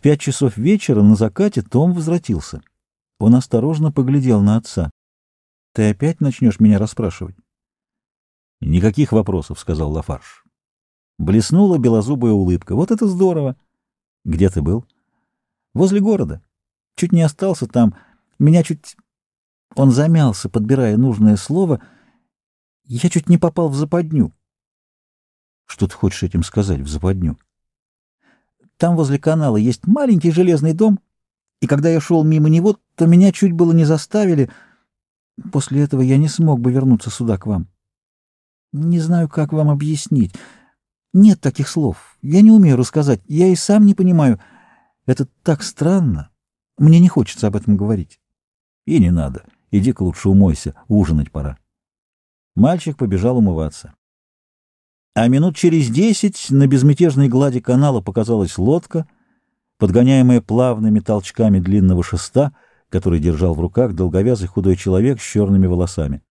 В пять часов вечера на закате Том возвратился. Он осторожно поглядел на отца. — Ты опять начнешь меня расспрашивать? — Никаких вопросов, — сказал Лафарш. Блеснула белозубая улыбка. — Вот это здорово! — Где ты был? — Возле города. Чуть не остался там. Меня чуть... Он замялся, подбирая нужное слово. Я чуть не попал в западню. — Что ты хочешь этим сказать, в западню? — Там возле канала есть маленький железный дом, и когда я шел мимо него, то меня чуть было не заставили. После этого я не смог бы вернуться сюда к вам. Не знаю, как вам объяснить. Нет таких слов. Я не умею рассказать. Я и сам не понимаю. Это так странно. Мне не хочется об этом говорить. И не надо. Иди-ка лучше умойся. Ужинать пора. Мальчик побежал умываться. А минут через десять на безмятежной глади канала показалась лодка — подгоняемая плавными толчками длинного шеста, который держал в руках долговязый худой человек с черными волосами.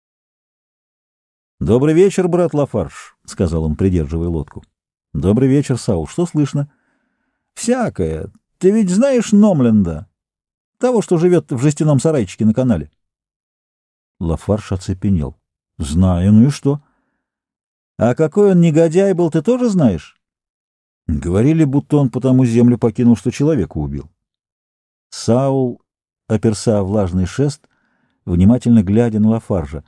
«Добрый вечер, брат Лафарш», — сказал он, придерживая лодку. «Добрый вечер, Саул. Что слышно?» «Всякое. Ты ведь знаешь Номленда, того, что живет в жестяном сарайчике на канале?» Лафарш оцепенел. «Знаю, ну и что?» «А какой он негодяй был, ты тоже знаешь?» Говорили, будто он потому землю покинул, что человека убил. Саул, оперся влажный шест, внимательно глядя на Лафаржа.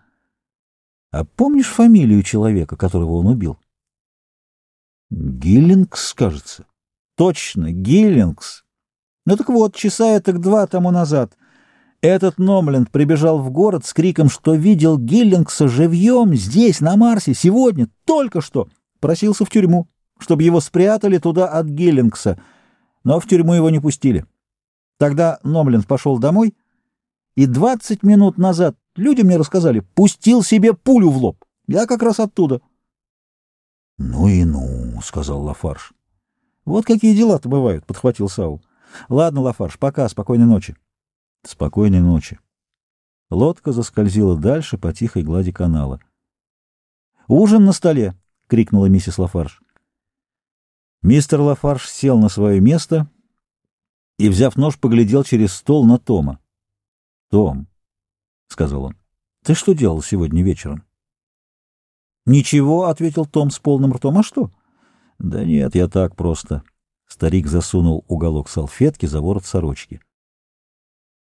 — А помнишь фамилию человека, которого он убил? — Гиллингс, кажется. — Точно, Гиллингс. Ну так вот, часа так два тому назад этот Номленд прибежал в город с криком, что видел Гиллингса живьем здесь, на Марсе, сегодня, только что. Просился в тюрьму чтобы его спрятали туда от Гиллингса, но в тюрьму его не пустили. Тогда Номлин пошел домой, и двадцать минут назад люди мне рассказали, пустил себе пулю в лоб. Я как раз оттуда. — Ну и ну, — сказал Лафарш. — Вот какие дела-то бывают, — подхватил Саул. — Ладно, Лафарш, пока, спокойной ночи. — Спокойной ночи. Лодка заскользила дальше по тихой глади канала. — Ужин на столе! — крикнула миссис Лафарш. Мистер Лафарш сел на свое место и, взяв нож, поглядел через стол на Тома. — Том, — сказал он, — ты что делал сегодня вечером? — Ничего, — ответил Том с полным ртом. — А что? — Да нет, я так просто. Старик засунул уголок салфетки за ворот сорочки.